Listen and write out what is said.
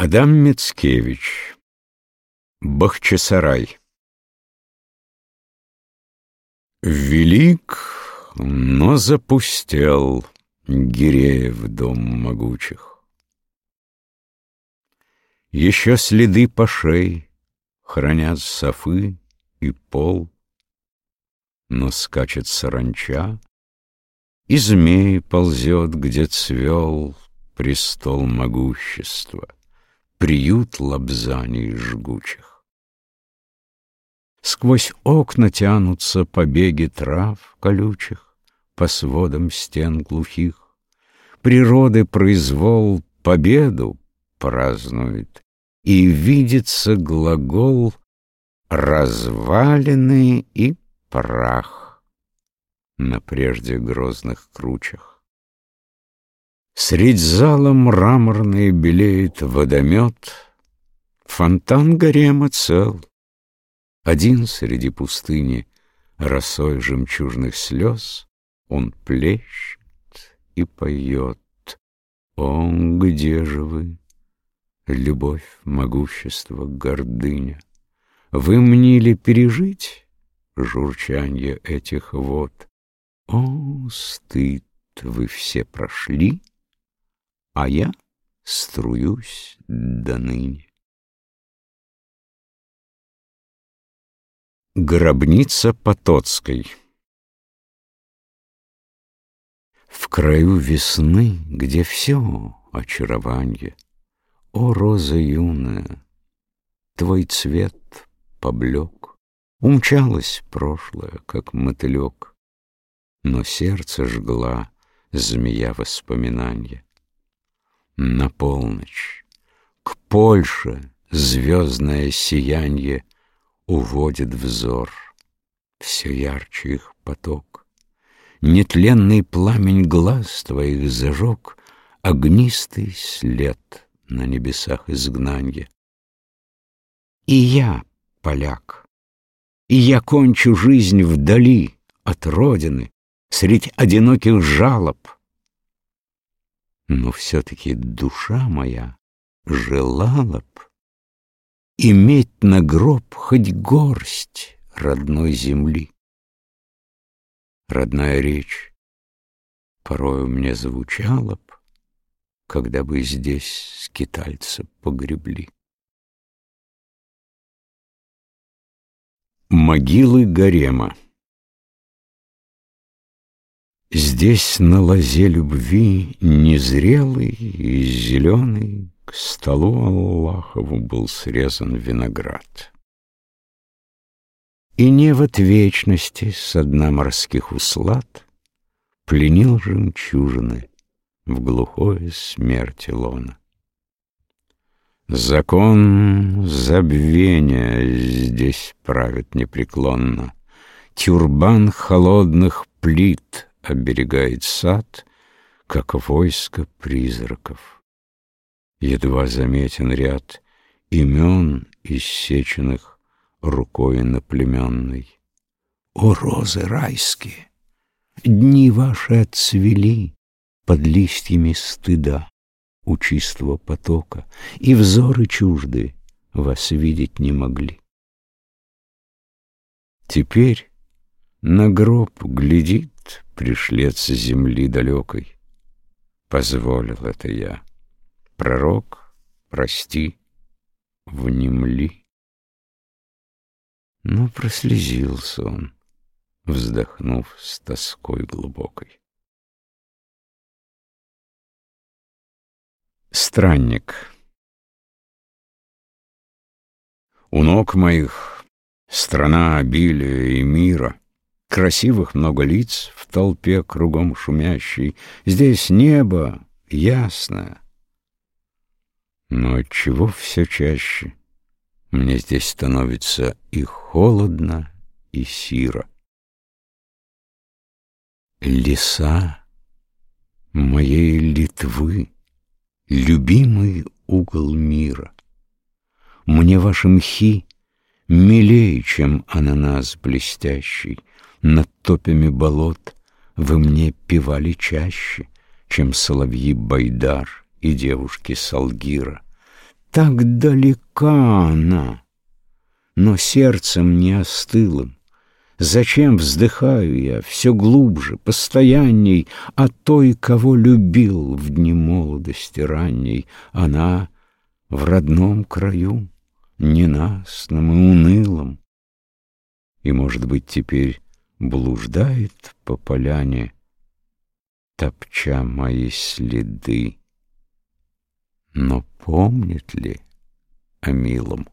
Адам Мицкевич. Бахчисарай. Велик, но запустел Гиреев дом могучих. Еще следы пошей Хранят софы и пол, Но скачет саранча, И змей ползет, где цвел Престол могущества приют лобзаний жгучих. Сквозь окна тянутся побеги трав колючих По сводам стен глухих. Природы произвол победу празднует, И видится глагол развалины и прах На прежде грозных кручах. Средь зала мраморный белеет водомет, Фонтан гарема цел. Один среди пустыни Росой жемчужных слез Он плещет и поет. О, где же вы, любовь, могущество, гордыня? Вы мнили пережить журчанье этих вод? О, стыд, вы все прошли — а я струюсь до ныне. Гробница Потоцкой В краю весны, где все очарование, О, роза юная, твой цвет поблек, Умчалось прошлое, как мотылек, Но сердце жгла змея воспоминания. На полночь к Польше звездное сиянье Уводит взор, все ярче их поток. Нетленный пламень глаз твоих зажег Огнистый след на небесах изгнанья. И я поляк, и я кончу жизнь вдали От родины, средь одиноких жалоб — но все-таки душа моя желала б Иметь на гроб хоть горсть родной земли. Родная речь порою мне звучала б, Когда бы здесь скитальца погребли. Могилы гарема Здесь на лозе любви незрелый и зеленый К столу Аллахову был срезан виноград. И не в вечности с дна морских услад Пленил жемчужины в глухое смерти лона. Закон забвения здесь правит непреклонно, Тюрбан холодных плит — оберегает сад, как войско призраков. Едва заметен ряд имен, иссеченных рукой наплеменной. О, розы райские! Дни ваши отцвели под листьями стыда у чистого потока, и взоры чужды вас видеть не могли. Теперь на гроб глядит пришлец земли далекой. Позволил это я. Пророк, прости, внемли. Но прослезился он, вздохнув с тоской глубокой. Странник У ног моих страна обилия и мира — Красивых много лиц в толпе кругом шумящей. Здесь небо ясное. Но отчего все чаще мне здесь становится и холодно, и сиро. Леса моей Литвы, любимый угол мира. Мне ваши мхи милее, чем ананас блестящий, над топями болот Вы мне певали чаще, Чем соловьи Байдар и девушки Салгира. так далека она, но сердцем не остылым. Зачем вздыхаю я все глубже, постоянней О той, кого любил в дни молодости ранней? Она в родном краю, ненастном и унылом, И, может быть, теперь блуждает по поляне, Топча мои следы. Но помнит ли о милом?